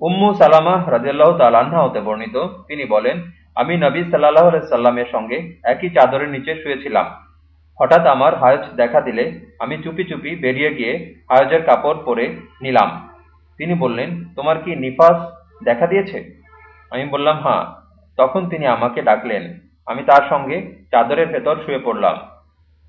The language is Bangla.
উম্মু সালামা রাজিয়াল্লাহ তালান্না হতে বর্ণিত। তিনি বলেন, আমি নবী সাল্লাহ সাল্লামের সঙ্গে একই চাদরের নিচে শুয়েছিলাম। হঠাৎ আমার হায়জ দেখা দিলে আমি চুপি চুপি বেরিয়ে গিয়ে হায়জের কাপড় পরে নিলাম। তিনি বললেন, তোমার কি নিফাস দেখা দিয়েছে? আমি বললাম হ্যাঁ। তখন তিনি আমাকে ডাকলেন। আমি তার সঙ্গে চাদরের ভেতর শুয়ে পড়লাম।